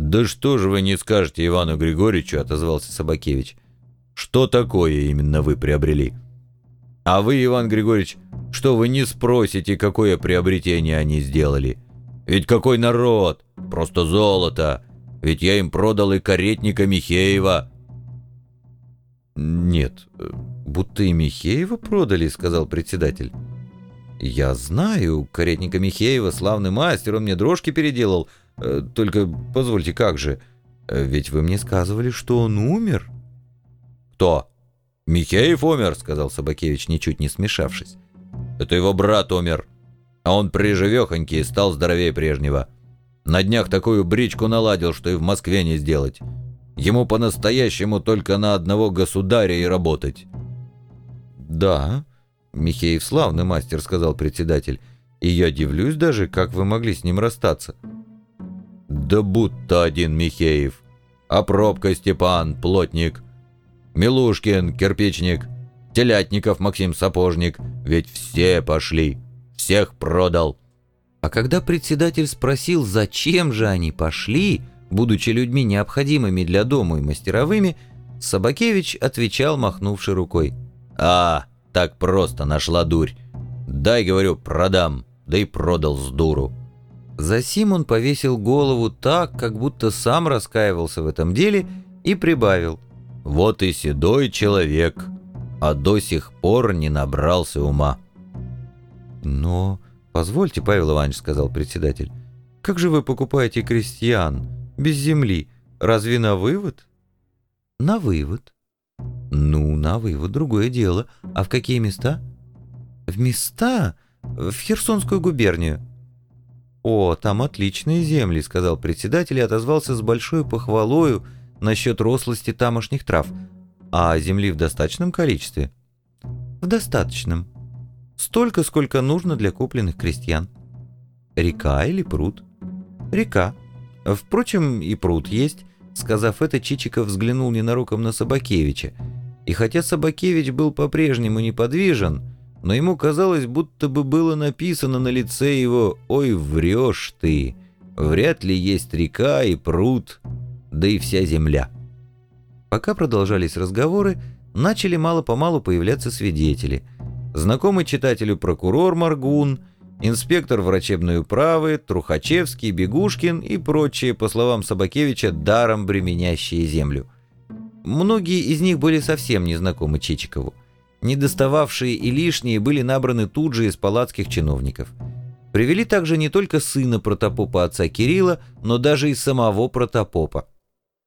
«Да что же вы не скажете Ивану Григорьевичу?» — отозвался Собакевич. «Что такое именно вы приобрели?» «А вы, Иван Григорьевич, что вы не спросите, какое приобретение они сделали? Ведь какой народ! Просто золото! Ведь я им продал и каретника Михеева!» «Нет, будто и Михеева продали», — сказал председатель. «Я знаю, каретника Михеева, славный мастер, он мне дрожки переделал. Э, только, позвольте, как же? Э, ведь вы мне сказывали, что он умер». «Кто?» «Михеев умер», — сказал Собакевич, ничуть не смешавшись. «Это его брат умер, а он приживехонький и стал здоровее прежнего. На днях такую бричку наладил, что и в Москве не сделать. Ему по-настоящему только на одного государя и работать». «Да, Михеев славный мастер», — сказал председатель. «И я дивлюсь даже, как вы могли с ним расстаться». «Да будто один Михеев. А пробка Степан, плотник. Милушкин, кирпичник. Телятников Максим Сапожник. Ведь все пошли. Всех продал». А когда председатель спросил, зачем же они пошли, будучи людьми необходимыми для дома и мастеровыми, Собакевич отвечал, махнувши рукой. «А, так просто нашла дурь. Дай, говорю, продам, да и продал с дуру». Засим он повесил голову так, как будто сам раскаивался в этом деле, и прибавил. «Вот и седой человек, а до сих пор не набрался ума». «Но, позвольте, Павел Иванович», — сказал председатель, — «как же вы покупаете крестьян без земли? Разве на вывод?» «На вывод». «Ну, на вывод, другое дело. А в какие места?» «В места? В Херсонскую губернию». «О, там отличные земли», — сказал председатель и отозвался с большой похвалою насчет рослости тамошних трав. «А земли в достаточном количестве?» «В достаточном. Столько, сколько нужно для купленных крестьян». «Река или пруд?» «Река. Впрочем, и пруд есть». Сказав это, Чичиков взглянул ненароком на Собакевича. И хотя Собакевич был по-прежнему неподвижен, но ему казалось, будто бы было написано на лице его «Ой, врешь ты! Вряд ли есть река и пруд, да и вся земля». Пока продолжались разговоры, начали мало-помалу появляться свидетели. Знакомый читателю прокурор Маргун, инспектор врачебной управы, Трухачевский, Бегушкин и прочие, по словам Собакевича, даром бременящие землю. Многие из них были совсем незнакомы Чичикову. Недостававшие и лишние были набраны тут же из палатских чиновников. Привели также не только сына протопопа отца Кирилла, но даже и самого протопопа.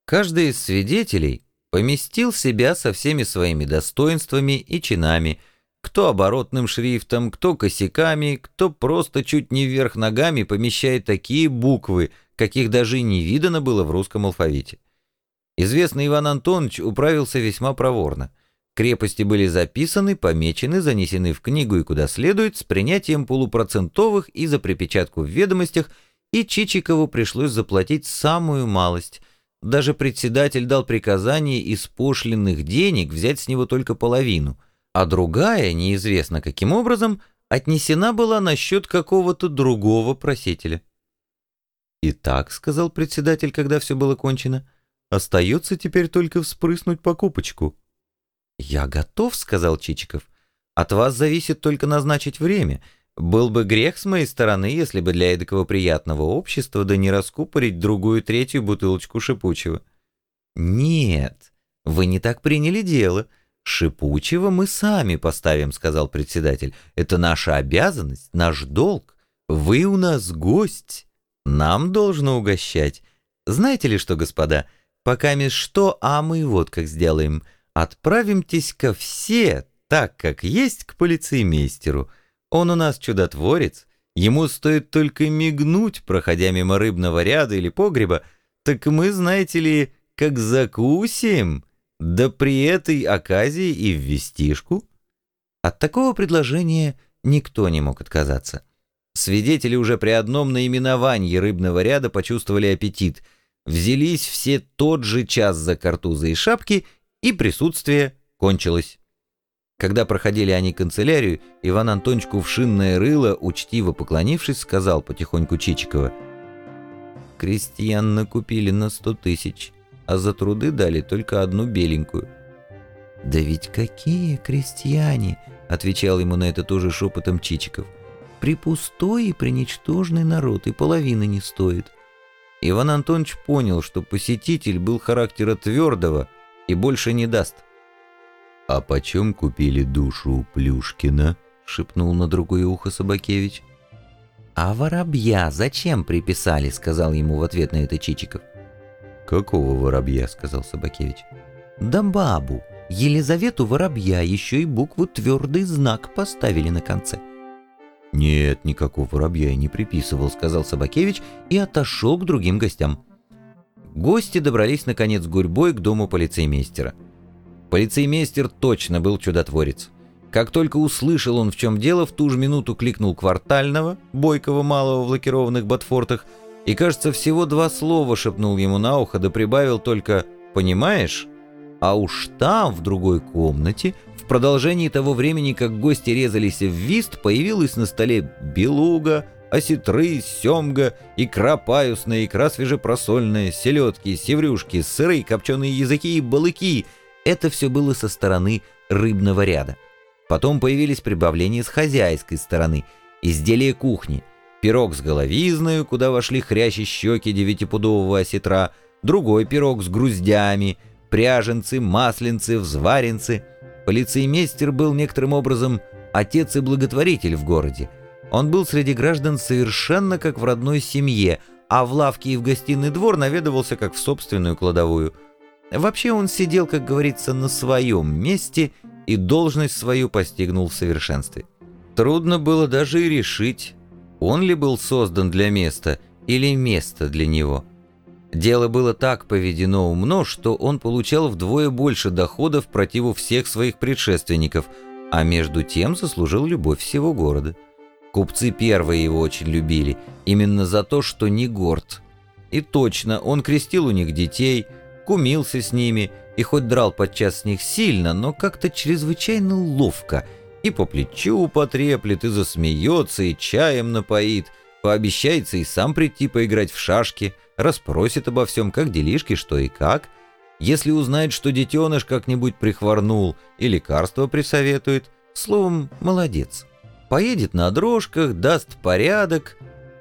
Каждый из свидетелей поместил себя со всеми своими достоинствами и чинами, кто оборотным шрифтом, кто косяками, кто просто чуть не вверх ногами помещает такие буквы, каких даже и не видано было в русском алфавите. Известный Иван Антонович управился весьма проворно – Крепости были записаны, помечены, занесены в книгу и куда следует, с принятием полупроцентовых и за припечатку в ведомостях, и Чичикову пришлось заплатить самую малость. Даже председатель дал приказание из пошлинных денег взять с него только половину, а другая, неизвестно каким образом, отнесена была на счет какого-то другого просителя. «Итак», — сказал председатель, когда все было кончено, — «остается теперь только вспрыснуть покупочку». «Я готов», — сказал Чичиков. «От вас зависит только назначить время. Был бы грех с моей стороны, если бы для эдакого приятного общества да не раскупорить другую-третью бутылочку шипучего». «Нет, вы не так приняли дело. Шипучего мы сами поставим», — сказал председатель. «Это наша обязанность, наш долг. Вы у нас гость. Нам должно угощать. Знаете ли что, господа, пока меж что, а мы вот как сделаем». Отправимтесь-ка все, так как есть, к полицеймейстеру. Он у нас чудотворец. Ему стоит только мигнуть, проходя мимо рыбного ряда или погреба, так мы, знаете ли, как закусим, да при этой оказии и в вестишку. От такого предложения никто не мог отказаться. Свидетели уже при одном наименовании рыбного ряда почувствовали аппетит, взялись все тот же час за картузы и шапки и присутствие кончилось. Когда проходили они канцелярию, Иван Антонович кувшинное рыло, учтиво поклонившись, сказал потихоньку Чичикова. крестьян накупили на сто тысяч, а за труды дали только одну беленькую». «Да ведь какие крестьяне!» — отвечал ему на это тоже шепотом Чичиков. «Припустой и преничтожный народ, и половины не стоит». Иван Антонович понял, что посетитель был характера твердого и больше не даст. «А почем купили душу у Плюшкина?» — шепнул на другое ухо Собакевич. «А воробья зачем приписали?» — сказал ему в ответ на это Чичиков. «Какого воробья?» — сказал Собакевич. «Да бабу, Елизавету Воробья еще и букву «твердый знак» поставили на конце». «Нет, никакого воробья я не приписывал», — сказал Собакевич и отошел к другим гостям. Гости добрались, наконец, гурьбой к дому полицеймейстера. Полицеймейстер точно был чудотворец. Как только услышал он, в чем дело, в ту же минуту кликнул квартального, бойкого малого в лакированных ботфортах, и, кажется, всего два слова шепнул ему на ухо, да прибавил только «понимаешь?». А уж там, в другой комнате, в продолжении того времени, как гости резались в вист, появилась на столе белуга, осетры, семга, икра паюсная, икра свежепросольная, селедки, севрюшки, сыры, копченые языки и балыки. Это все было со стороны рыбного ряда. Потом появились прибавления с хозяйской стороны, изделия кухни, пирог с головизною, куда вошли хрящи щеки девятипудового осетра, другой пирог с груздями, пряженцы, масленцы, взваренцы. Полицеймейстер был некоторым образом отец и благотворитель в городе. Он был среди граждан совершенно как в родной семье, а в лавке и в гостиный двор наведывался как в собственную кладовую. Вообще он сидел, как говорится, на своем месте и должность свою постигнул в совершенстве. Трудно было даже и решить, он ли был создан для места или место для него. Дело было так поведено умно, что он получал вдвое больше доходов противу всех своих предшественников, а между тем заслужил любовь всего города. Купцы первые его очень любили, именно за то, что не горд. И точно, он крестил у них детей, кумился с ними – и хоть драл подчас с них сильно, но как-то чрезвычайно ловко, и по плечу потреплет, и засмеется, и чаем напоит, пообещается и сам прийти поиграть в шашки, расспросит обо всем, как делишки, что и как. Если узнает, что детеныш как-нибудь прихворнул и лекарство присоветует, словом, молодец. Поедет на дрожках, даст порядок,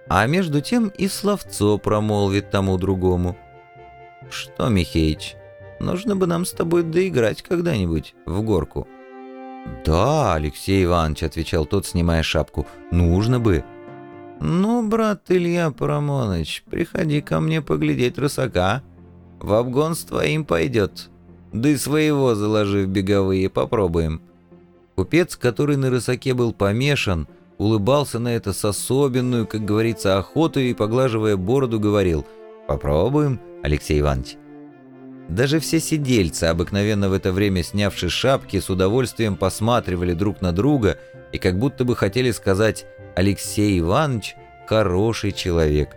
а между тем и словцо промолвит тому другому. «Что, Михеич, Нужно бы нам с тобой доиграть когда-нибудь в горку». «Да, Алексей Иванович», — отвечал тот, снимая шапку, — «нужно бы». «Ну, брат Илья Парамоныч, приходи ко мне поглядеть рысака. В обгон с твоим пойдет. Да и своего заложи в беговые, попробуем». Купец, который на рысаке был помешан, улыбался на это с особенную, как говорится, охотой и, поглаживая бороду, говорил «Попробуем, Алексей Иванович». Даже все сидельцы, обыкновенно в это время снявшие шапки, с удовольствием посматривали друг на друга и как будто бы хотели сказать «Алексей Иванович – хороший человек».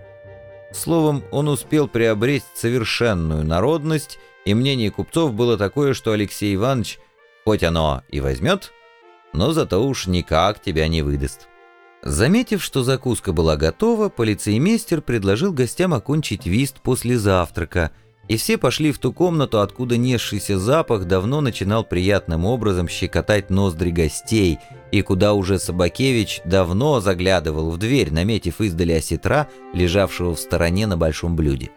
Словом, он успел приобрести совершенную народность, и мнение купцов было такое, что Алексей Иванович, хоть оно и возьмет, но зато уж никак тебя не выдаст. Заметив, что закуска была готова, полицеймейстер предложил гостям окончить вист после завтрака – и все пошли в ту комнату, откуда несшийся запах давно начинал приятным образом щекотать ноздри гостей, и куда уже Собакевич давно заглядывал в дверь, наметив издали осетра, лежавшего в стороне на большом блюде.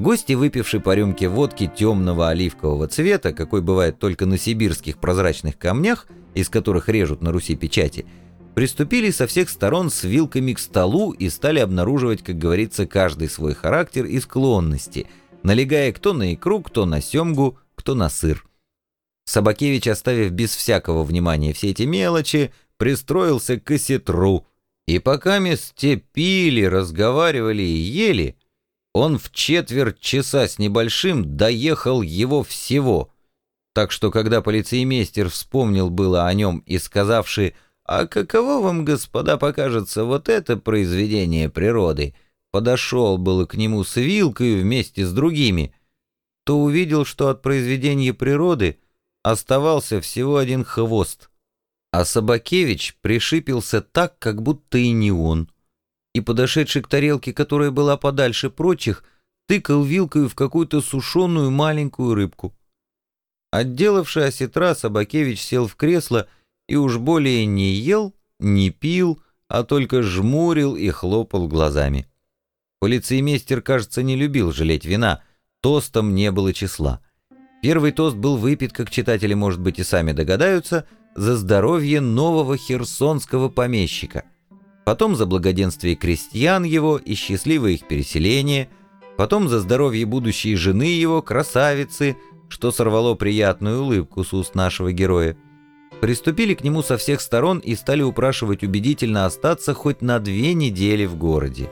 Гости, выпившие по рюмке водки темного оливкового цвета, какой бывает только на сибирских прозрачных камнях, из которых режут на Руси печати, приступили со всех сторон с вилками к столу и стали обнаруживать, как говорится, каждый свой характер и склонности – налегая кто на икру, кто на семгу, кто на сыр. Собакевич, оставив без всякого внимания все эти мелочи, пристроился к осетру, и пока месте пили, разговаривали и ели, он в четверть часа с небольшим доехал его всего. Так что, когда полицеймейстер вспомнил было о нем и сказавший «А каково вам, господа, покажется вот это произведение природы?» подошел было к нему с вилкой вместе с другими, то увидел, что от произведения природы оставался всего один хвост, а Собакевич пришипился так, как будто и не он. И, подошедший к тарелке, которая была подальше прочих, тыкал вилкой в какую-то сушеную маленькую рыбку. Отделавший осетра, Собакевич сел в кресло и уж более не ел, не пил, а только жмурил и хлопал глазами. Полицеймейстер, кажется, не любил жалеть вина, тостом не было числа. Первый тост был выпит, как читатели, может быть, и сами догадаются, за здоровье нового херсонского помещика. Потом за благоденствие крестьян его и счастливое их переселение, потом за здоровье будущей жены его, красавицы, что сорвало приятную улыбку с уст нашего героя. Приступили к нему со всех сторон и стали упрашивать убедительно остаться хоть на две недели в городе.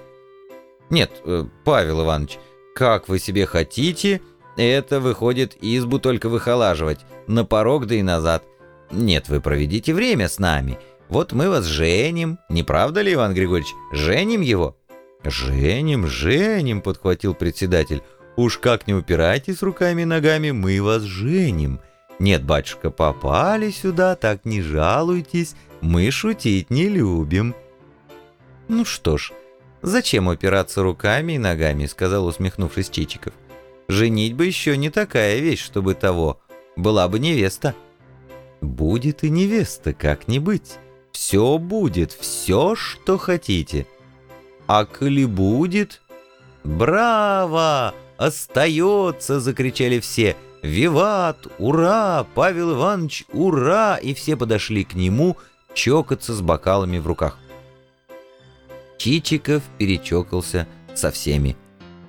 «Нет, э, Павел Иванович, как вы себе хотите, это выходит избу только выхолаживать, на порог да и назад. Нет, вы проведите время с нами. Вот мы вас женим, не правда ли, Иван Григорьевич? Женим его?» «Женим, женим», — подхватил председатель. «Уж как не упирайтесь руками и ногами, мы вас женим. Нет, батюшка, попали сюда, так не жалуйтесь, мы шутить не любим». «Ну что ж, зачем упираться руками и ногами?» — сказал, усмехнувшись Чичиков. «Женить бы еще не такая вещь, чтобы того. Была бы невеста». «Будет и невеста, как не быть. Все будет, все, что хотите». «А коли будет?» «Браво! Остается!» — закричали все — «Виват! Ура! Павел Иванович, ура!» И все подошли к нему чокаться с бокалами в руках. Чичиков перечокался со всеми.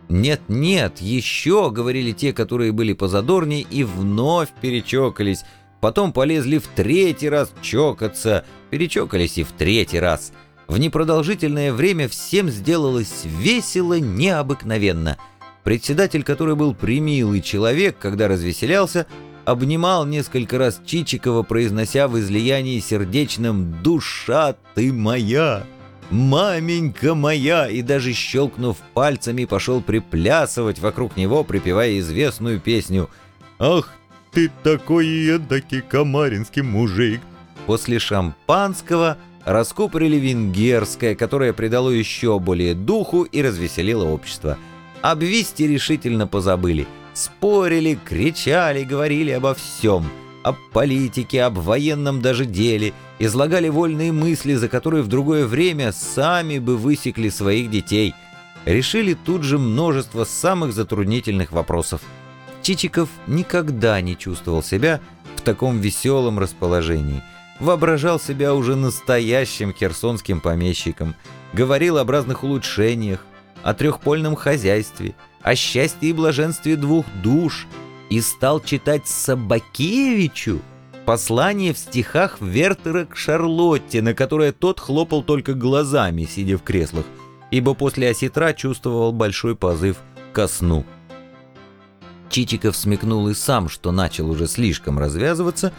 «Нет, нет, еще!» — говорили те, которые были позадорнее, и вновь перечокались. Потом полезли в третий раз чокаться, перечокались и в третий раз. В непродолжительное время всем сделалось весело необыкновенно — Председатель, который был примилый человек, когда развеселялся, обнимал несколько раз Чичикова, произнося в излиянии сердечном «Душа ты моя! Маменька моя!» и даже щелкнув пальцами, пошел приплясывать вокруг него, припевая известную песню «Ах ты такой эдакий комаринский мужик!» После шампанского раскупорили венгерское, которое придало еще более духу и развеселило общество – Обвести решительно позабыли. Спорили, кричали, говорили обо всем. Об политике, об военном даже деле. Излагали вольные мысли, за которые в другое время сами бы высекли своих детей. Решили тут же множество самых затруднительных вопросов. Чичиков никогда не чувствовал себя в таком веселом расположении. Воображал себя уже настоящим херсонским помещиком. Говорил об разных улучшениях, о трехпольном хозяйстве, о счастье и блаженстве двух душ и стал читать Собакевичу послание в стихах Вертера к Шарлотте, на которое тот хлопал только глазами, сидя в креслах, ибо после осетра чувствовал большой позыв ко сну. Чичиков смекнул и сам, что начал уже слишком развязываться,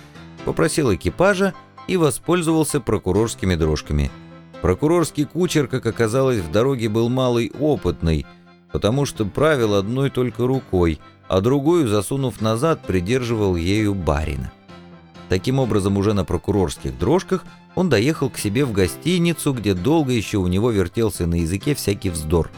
попросил экипажа и воспользовался прокурорскими дрожками – Прокурорский кучер, как оказалось, в дороге был малый опытный, потому что правил одной только рукой, а другую, засунув назад, придерживал ею барина. Таким образом, уже на прокурорских дрожках он доехал к себе в гостиницу, где долго еще у него вертелся на языке всякий вздор.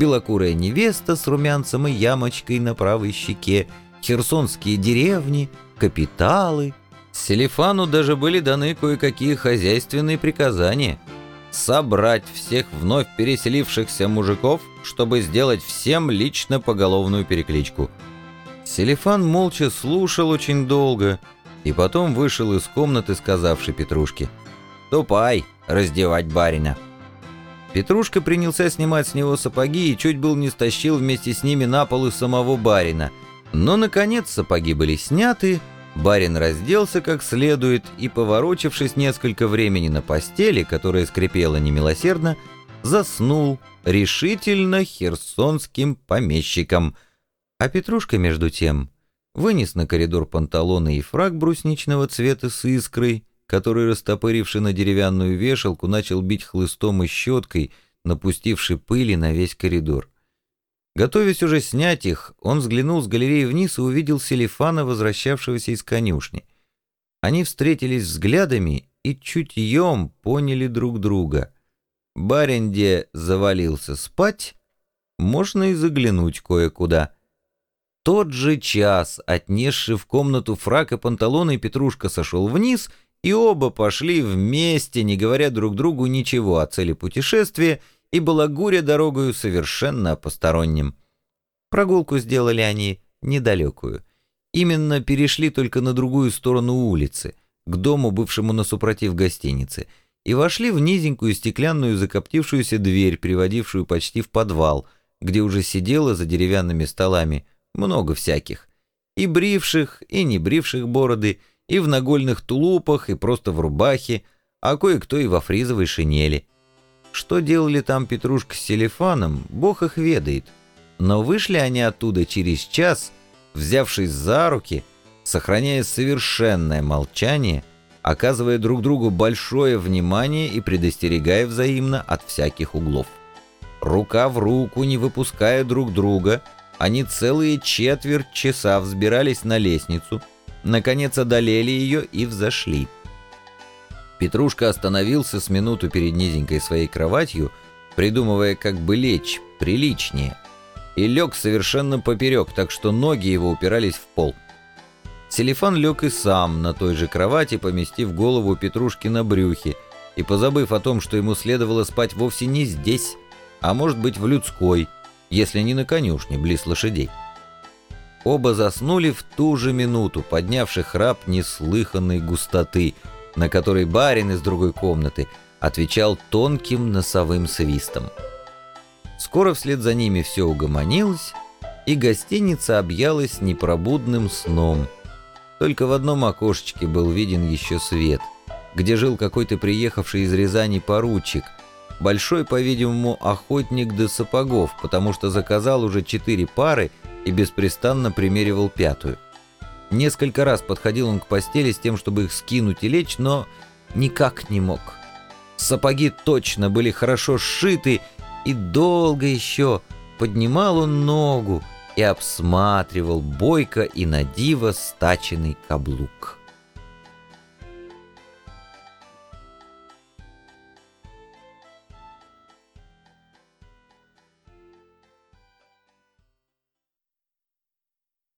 Белокурая невеста с румянцем и ямочкой на правой щеке, херсонские деревни, капиталы. Селифану даже были даны кое-какие хозяйственные приказания — собрать всех вновь переселившихся мужиков, чтобы сделать всем лично поголовную перекличку. Селифан молча слушал очень долго и потом вышел из комнаты, сказавший Петрушке «Ступай, раздевать барина». Петрушка принялся снимать с него сапоги и чуть был не стащил вместе с ними на пол и самого барина. Но, наконец, сапоги были сняты, Барин разделся как следует и, поворочившись несколько времени на постели, которая скрипела немилосердно, заснул решительно херсонским помещиком. А Петрушка, между тем, вынес на коридор панталоны и фраг брусничного цвета с искрой, который, растопыривший на деревянную вешалку, начал бить хлыстом и щеткой, напустивший пыли на весь коридор. Готовясь уже снять их, он взглянул с галереи вниз и увидел Селифана, возвращавшегося из конюшни. Они встретились взглядами и чутьем поняли друг друга. Баренде завалился спать, можно и заглянуть кое-куда. Тот же час, отнесший в комнату фрак и панталоны, Петрушка сошел вниз, и оба пошли вместе, не говоря друг другу ничего о цели путешествия, и балагуря дорогою совершенно посторонним. Прогулку сделали они недалекую. Именно перешли только на другую сторону улицы, к дому, бывшему на супротив гостиницы, и вошли в низенькую стеклянную закоптившуюся дверь, приводившую почти в подвал, где уже сидело за деревянными столами много всяких. И бривших, и не бривших бороды, и в нагольных тулупах, и просто в рубахе, а кое-кто и во фризовой шинели. Что делали там Петрушка с Селефаном, бог их ведает. Но вышли они оттуда через час, взявшись за руки, сохраняя совершенное молчание, оказывая друг другу большое внимание и предостерегая взаимно от всяких углов. Рука в руку, не выпуская друг друга, они целые четверть часа взбирались на лестницу, наконец одолели ее и взошли. Петрушка остановился с минуту перед низенькой своей кроватью, придумывая, как бы лечь приличнее, и лег совершенно поперек, так что ноги его упирались в пол. Селифан лег и сам на той же кровати, поместив голову Петрушки на брюхе, и позабыв о том, что ему следовало спать вовсе не здесь, а может быть в людской, если не на конюшне, близ лошадей. Оба заснули в ту же минуту, поднявший храп неслыханной густоты — на который барин из другой комнаты отвечал тонким носовым свистом. Скоро вслед за ними все угомонилось, и гостиница объялась непробудным сном. Только в одном окошечке был виден еще свет, где жил какой-то приехавший из Рязани поручик, большой, по-видимому, охотник до сапогов, потому что заказал уже четыре пары и беспрестанно примеривал пятую. Несколько раз подходил он к постели с тем, чтобы их скинуть и лечь, но никак не мог. Сапоги точно были хорошо сшиты, и долго еще поднимал он ногу и обсматривал бойко и на диво стаченный каблук.